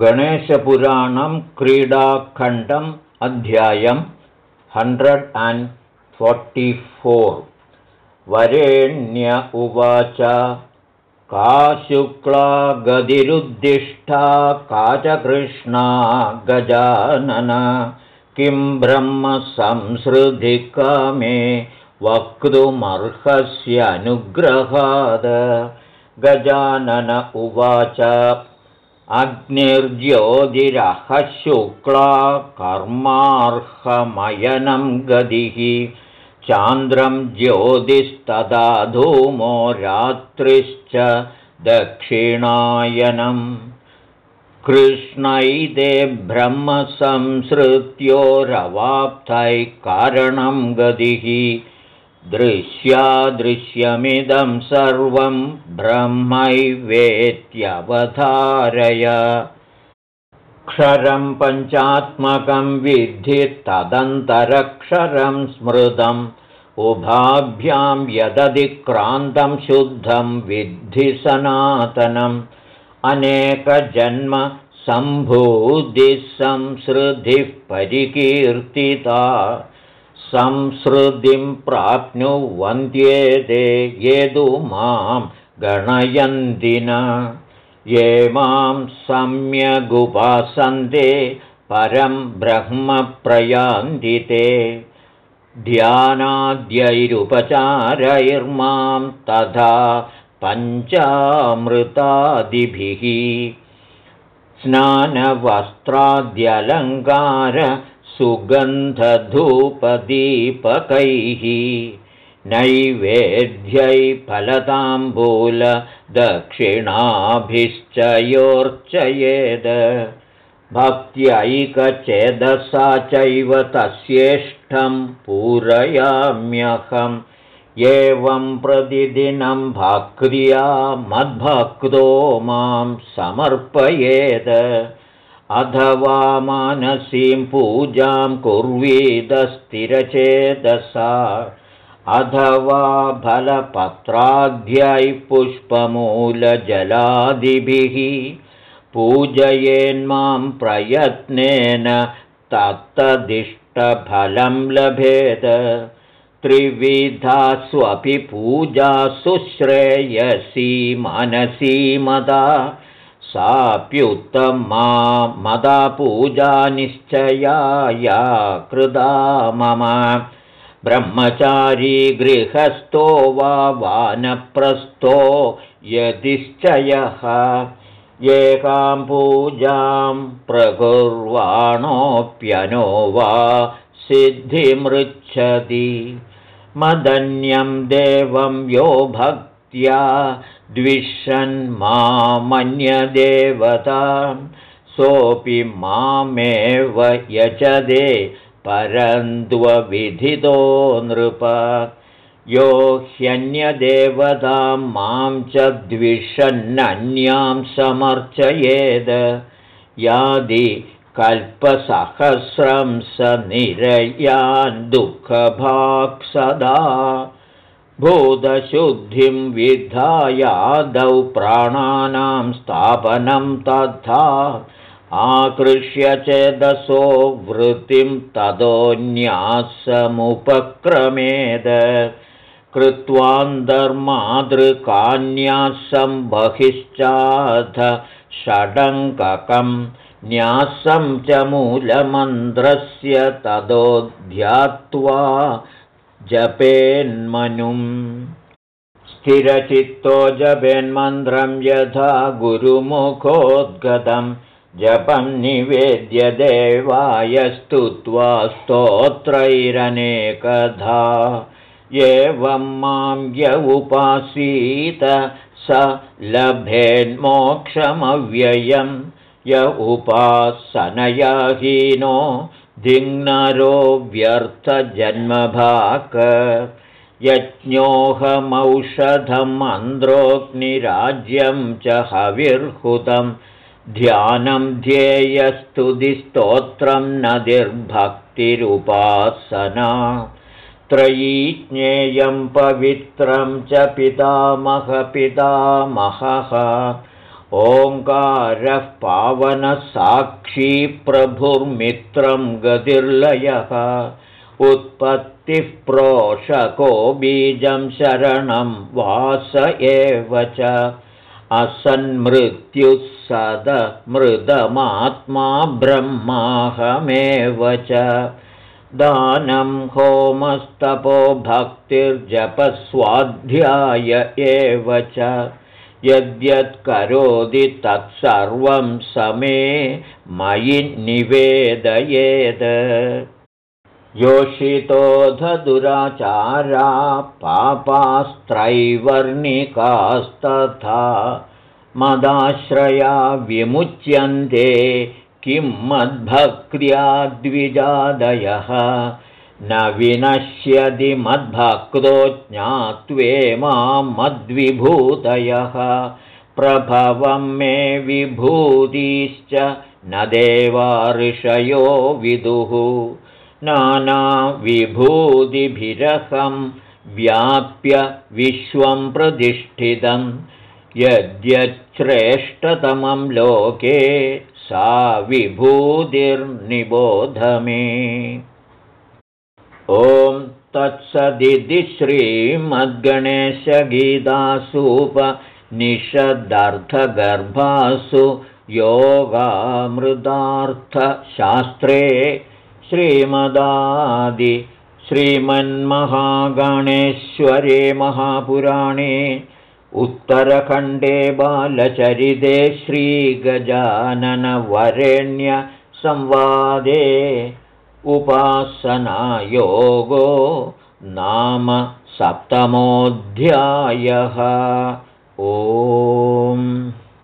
गणेशपुराणं क्रीडाखण्डम् अध्यायं hundred and फोर्टिफोर् वरेण्य उवाच का शुक्ला गदिरुद्दिष्टा का च कृष्णा गजानन किं ब्रह्मसंसृधिकामे वक्तुमर्हस्यनुग्रहाद गजानन उवाच अग्निर्ज्योतिरहः शुक्ला कर्मार्हमयनं गदिः चान्द्रं ज्योतिस्तदा धूमो रात्रिश्च दक्षिणायनम्। कृष्णैते ब्रह्मसंसृत्योरवाप्तैः कारणं गतिः दृश्यादृश्यमिदं सर्वं ब्रह्मैवेत्यवधारय। क्षरं पञ्चात्मकं विद्धि तदन्तरक्षरं स्मृतम्। उभाभ्यां यदधिक्रान्तं शुद्धं विद्धि सनातनम्। अनेकजन्म सम्भूतिः संसृतिः परिकीर्तिता संसृतिं प्राप्नुवन्त्येते ये मां गणयन्ति न। ये मां सम्यगुपासन्ते परं ब्रह्मप्रयान्दिते ध्यानाद्यैरुपचारैर्मां तथा पञ्चामृतादिभिः स्नानवस्त्राद्यलङ्कारसुगन्धधूपदीपकैः नैवेद्यै फलताम्बूलदक्षिणाभिश्च योर्चयेद भक्त्यैकचेदसा चैव तस्येष्टं पूरयाम्यहम्। एवं प्रतिदिनं भक्त्या मद्भक्तो मां समर्पयेत् अथवा मानसीं पूजां कुर्वीदस्थिरचेदसा अथवा फलपत्राद्यै पुष्पमूलजलादिभिः पूजयेन्मां प्रयत्नेन तत्तदिष्टफलं लभेत। त्रिविधास्वपि पूजा शुश्रेयसी मनसी मदा साप्युत्तमा मदा पूजा निश्चयाया कृदा मम। ब्रह्मचारी गृहस्थो वा वानप्रस्थो यदिश्चयः। एकां पूजां प्रकुर्वाणोऽप्यनो वा सिद्धिमृच्छति। मदन्यं देवं यो भक्त्या द्विषन् मामन्यदेवता सोऽपि मामेव यजदे परन्द्वविधितो नृप। यो ह्यन्यदेवतां मां च द्विषन्नन्यां समर्चयेद। यादि कल्पसहस्रं स निरयान् दुःखभाक् सदा भूतशुद्धिं विधायादौ प्राणानां स्थापनं तथा आकृष्य चेदसो वृत्तिं ततोऽन्यासमुपक्रमेद कृत्वान्तर्मातृकान्यासं बहिश्चाथ षडङ्ककम् न्यासं च मूलमन्त्रस्य ततो ध्यात्वा जपेन्मनुम्। स्थिरचित्तो जपेन्मन्त्रं यथा गुरुमुखोद्गतं। जपं निवेद्य देवाय स्तुत्वा स्तोत्रैरनेकधा। एवं मां य उपासीत स लभेन्मोक्षमव्ययम्। य उपासनयाहीनो धिङ्नरो व्यर्थजन्मभाक यज्ञोऽहमौषधम् अन्द्रोऽग्निराज्यं च हविर्हुतं ध्यानं ध्येयस्तुतिस्तोत्रं नदिर्भक्तिरुपासना त्रयी ज्ञेयं पवित्रं च पितामहपितामहः ओङ्कारः पावनसाक्षी प्रभुर्मित्रं गतिर्लयः। उत्पत्तिः प्रोषको बीजं शरणं वास एव च। असन्मृत्युः सदमृदमात्मा ब्रह्माहमेव च। दानं होमस्तपो भक्तिर्जपस्वाध्याय एव च यद्यत्करोति तत्सर्वं समे मयि निवेदयेत् योषितोऽधदुराचारा पापास्त्रैवर्णिकास्तथा मदाश्रया विमुच्यन्ते किं मद्भक्त्या द्विजादयः न विनश्यति मद्भक्तो ज्ञात्वे मां मद्विभूतयः। प्रभवं मे विभूतिश्च न देवा ऋषयो विदुः। नानाविभूतिभिरहं व्याप्य विश्वं प्रतिष्ठितं। यद्यच्छ्रेष्ठतमं लोके सा विभूतिर्निबोध मे ॐ तत्सदिति श्रीमद्गणेशगीतासूपनिषदर्थगर्भासु योगामृतार्थशास्त्रे श्रीमदादि श्रीमन्महागणेश्वरे महापुराणे उत्तरखण्डे बालचरिते श्रीगजाननवरेण्यसंवादे उपासनायोगो नाम सप्तमोऽध्यायः। ओम्